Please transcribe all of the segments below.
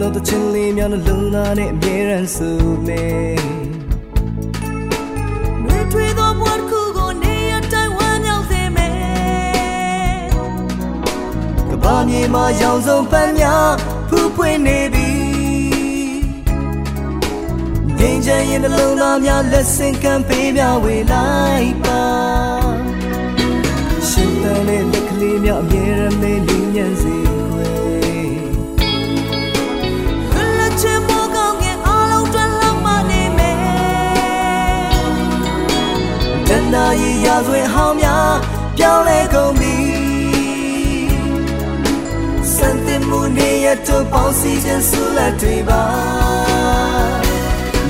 တော့တချင်လေးများနှလုံးသားနဲ့အမြဲတမ်းစုမေနှွေ မြေမှာရောင်စုံပန်းများဖူးပွင့်နေပြီငင်းချင်ရင်နှလုံးသားများလက်ဆင့်ကမ်းပေးမြဝေလိုက်ပါရှင်တန်တဲ့လက်ကလေးများအမြဲတမ်းလေးညံ့စေနာရီရာဇဝင်ဟောင်းများ မှုနေရတော့ပေါင်းစည်းခြင်းဆူလက်တွေပါ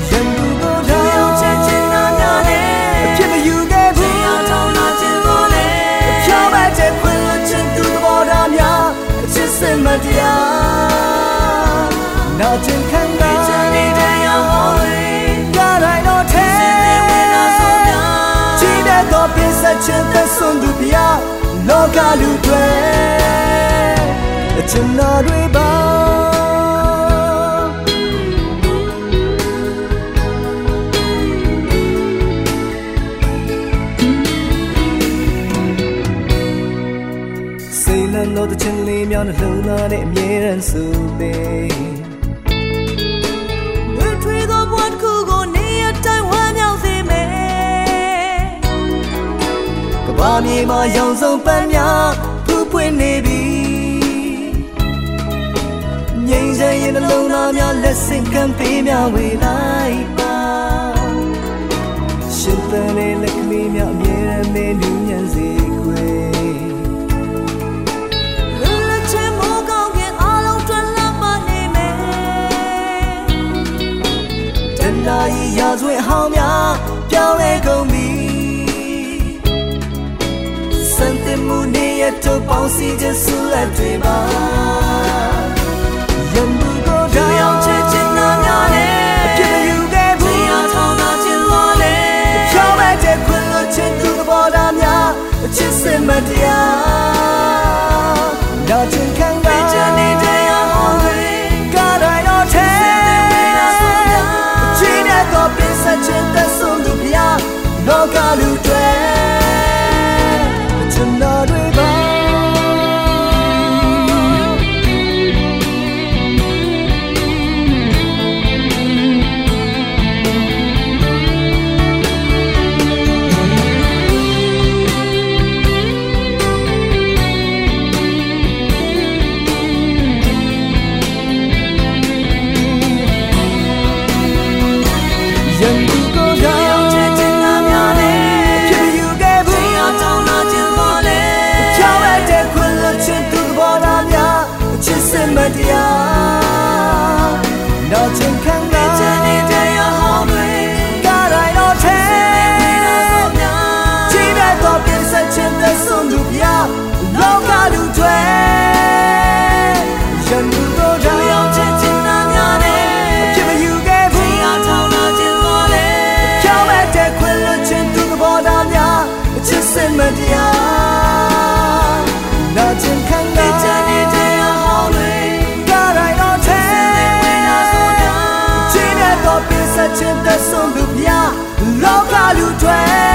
ရန်သူကိုတော့ရောက်ချင်ချင်နာများနဲ့အဖြစ်မယူခဲ့ဘူးတရားထောင်းလာခြင်းကိုလေဖြောင်းမဲ့တဲ့ခွင့်လွှတ်ခြင်းသူသဘောထားများအချစ်စင်မတရားနာကျင်ခံချင်းသက်စွန်သူပြလောကလူတွေ အချင်နာတွေပါစိတ်လန်းတော့တဲ့ချင်းလေးများနှလုံးသားနဲ့အမြဲတမ်းဆိုပေးဘာမြေမှာရောင်စုံပန်းများဖူးပွင့်နေပြီ နှလုံးသားများလက်ဆင့်ကမ်းပေးများဝေလိုက်ပါရှင်ပန်းလေးလက်ကလေးများအမြဲတမ်းနေလူညံစေခွေနာရီရာဇဝင်ဟောင်းများပြောင်းလဲကုန်ပြီစံတင်မှုနေရတော့ပေါင်းစည်းခြင်းဆုလက်တွေပါ တော့ တရားတော့ချ ချင်းသက်ဆုံးသူပြလောကလူတွေ